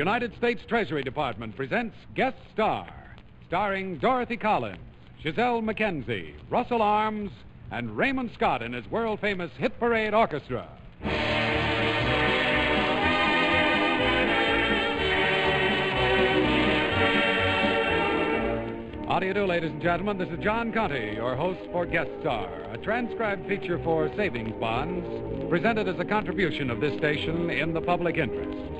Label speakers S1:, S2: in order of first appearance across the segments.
S1: United States Treasury Department presents Guest Star, starring Dorothy Collins, Gisele MacKenzie, Russell Arms, and Raymond Scott in his world famous Hit Parade Orchestra. How do you do, ladies and gentlemen? This is John Conte, your host for Guest Star, a transcribed feature for savings bonds presented as a contribution of this station in the public interest.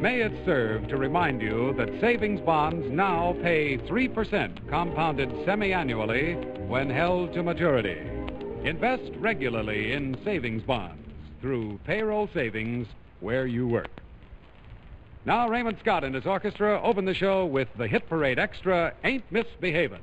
S1: May it serve to remind you that savings bonds now pay 3% compounded semi annually when held to maturity. Invest regularly in savings bonds through payroll savings where you work. Now, Raymond Scott and his orchestra open the show with the Hit Parade Extra Ain't Misbehavin'.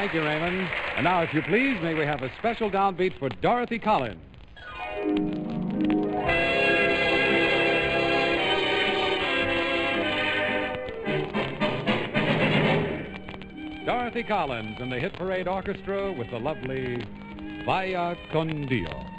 S1: Thank you, Raymond. And now, if you please, may we have a special downbeat for Dorothy Collins. Dorothy Collins and the Hit Parade Orchestra with the lovely Vaya con Dios.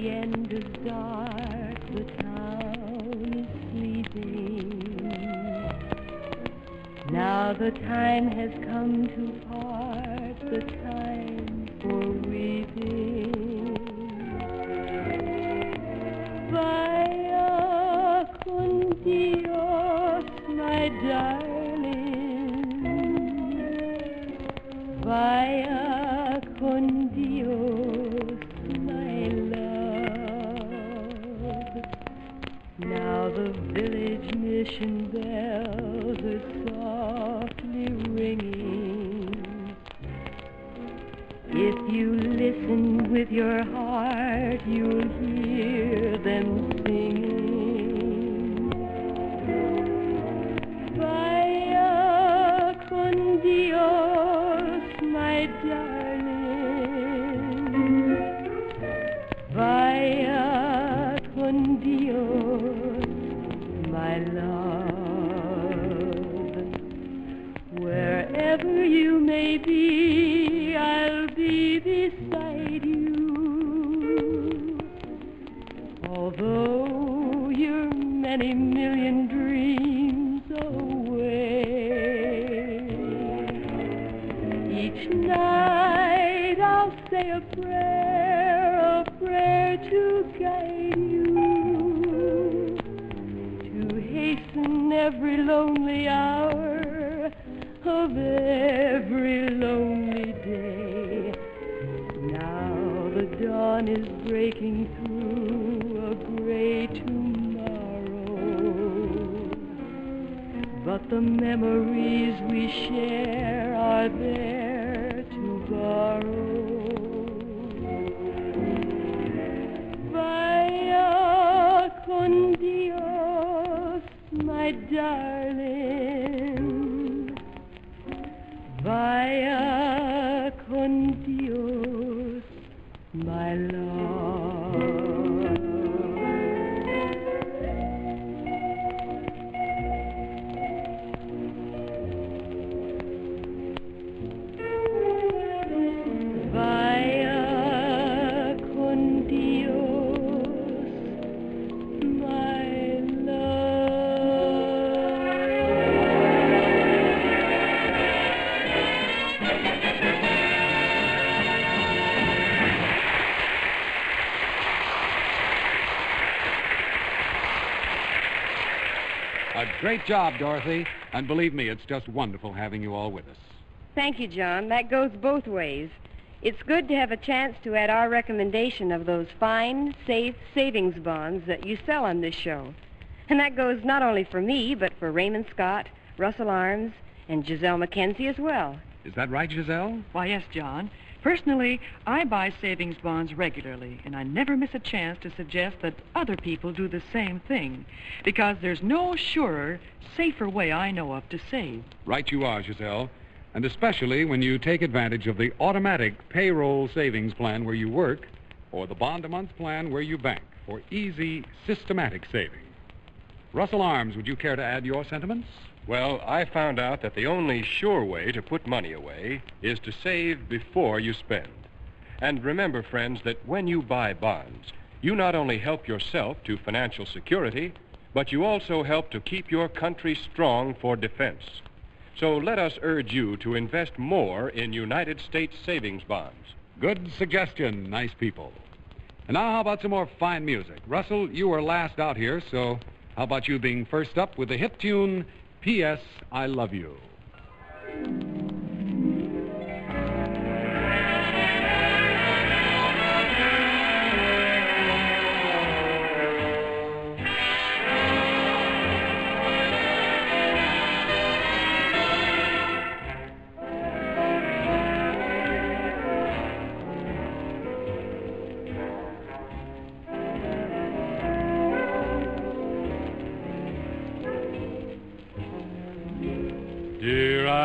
S2: Hacienda's dark, the town is sleeping. Now the time has come to part, the time night I'll say a prayer, a prayer to guide you, to hasten every lonely hour of every lonely day. Now the dawn is breaking through a gray tomorrow, but the memories we share are there darling.
S1: Great job, Dorothy. And believe me, it's just wonderful having you all with us.
S3: Thank you, John. That goes both ways. It's good to have a chance to add our recommendation of those fine, safe savings bonds that you sell on this show. And that goes not only for me, but for Raymond Scott, Russell Arms, and Gisele MacKenzie as well.
S1: Is that right, Gisele?
S4: Why, yes, John. Personally, I buy savings bonds regularly, and I never miss a chance to suggest that other people do the same thing, because there's no surer, safer way I know of to save.
S1: Right you are, Gisele. And especially when you take advantage of the automatic payroll savings plan where you work or the bond a month plan where you bank for easy, systematic saving. Russell Arms, would you care to add your sentiments?
S5: Well, I found out that the only sure way to put money away is to save before you spend. And remember, friends, that when you buy bonds, you not only help yourself to financial security, but you also help to keep your country strong for defense. So let us urge you to invest more in United States savings bonds.
S1: Good suggestion, nice people. And now, how about some more fine music? Russell, you were last out here, so how about you being first up with the hit tune, P.S. I Love You?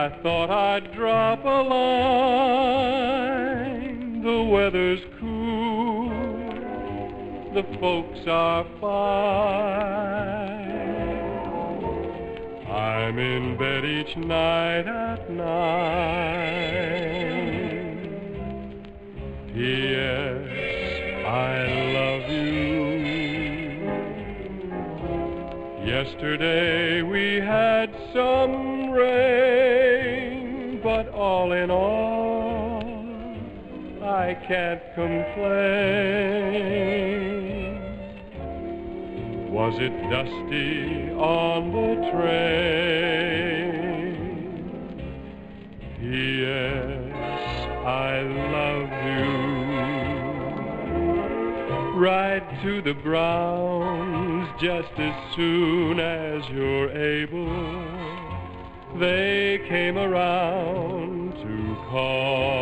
S5: I thought I'd drop a line. The weather's cool, the folks are fine. I'm in bed each night at nine. P.S. I love you. Yesterday we had some I can't complain. Was it dusty on the train? Yes, I love you. Ride to the Browns just as soon as you're able. They came around to call.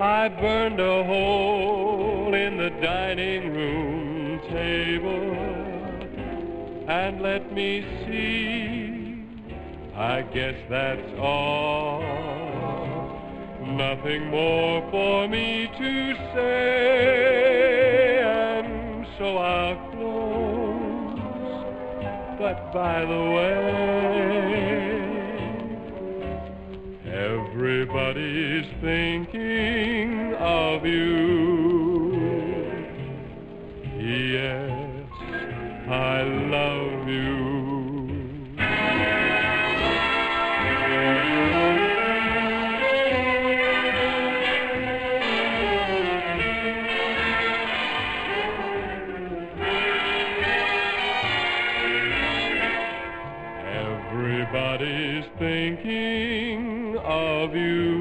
S5: I burned a hole in the dining room table. And let me see, I guess that's all. Nothing more for me to say, and so I'll close. But by the way, Everybody's thinking of you. Yes, I love you. Everybody's thinking of you.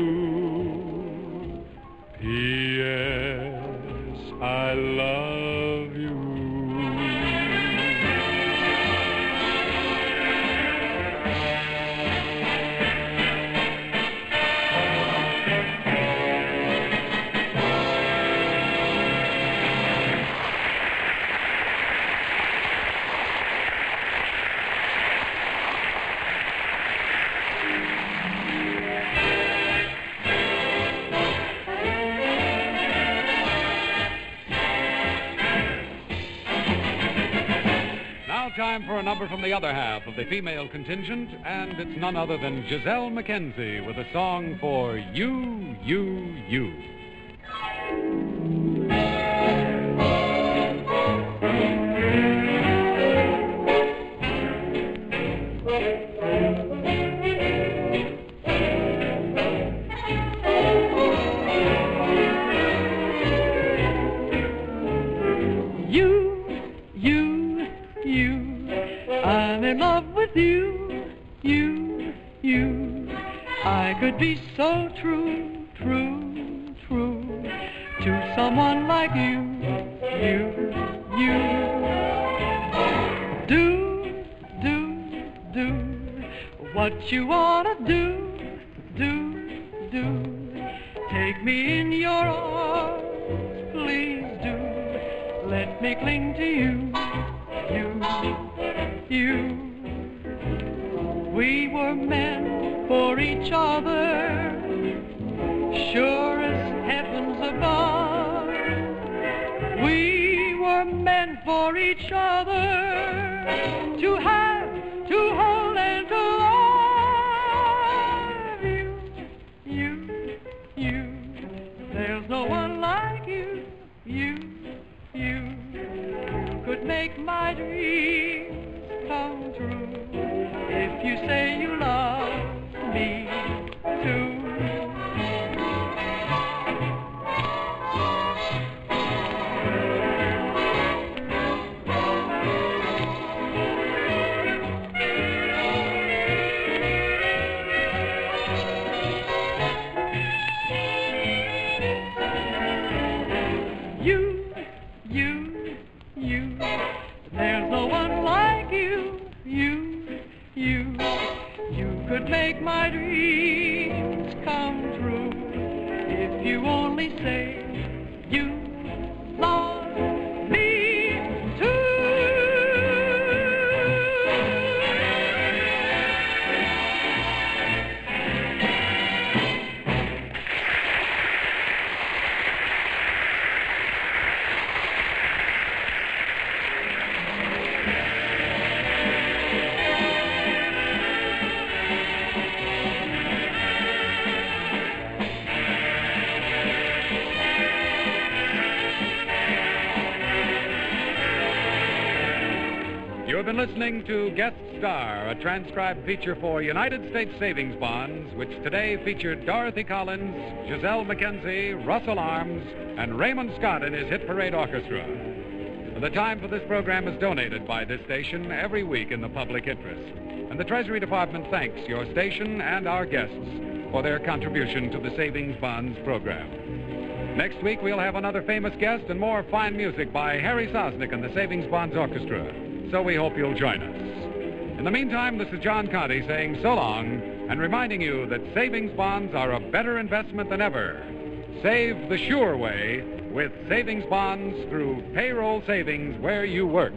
S1: Time for a number from the other half of the female contingent, and it's none other than Gisele MacKenzie with a song for You, You. You,
S4: what you wanna do, do, do. Take me in your arms, please do. Let me cling to you, you, you. We were meant for each other, sure meant for each other to have, to hold, and to love you, you, you. There's no one like you, you, you. Could make my dreams you only say you
S1: been listening to Guest Star, a transcribed feature for United States Savings Bonds, which today featured Dorothy Collins, Gisele MacKenzie, Russell Arms, and Raymond Scott and his Hit Parade Orchestra. The time for this program is donated by this station every week in the public interest. And the Treasury Department thanks your station and our guests for their contribution to the Savings Bonds program. Next week, we'll have another famous guest and more fine music by Harry Sosnik and the Savings Bonds Orchestra. So we hope you'll join us. In the meantime, this is John Conte saying so long and reminding you that savings bonds are a better investment than ever. Save the sure way with savings bonds through payroll savings where you work.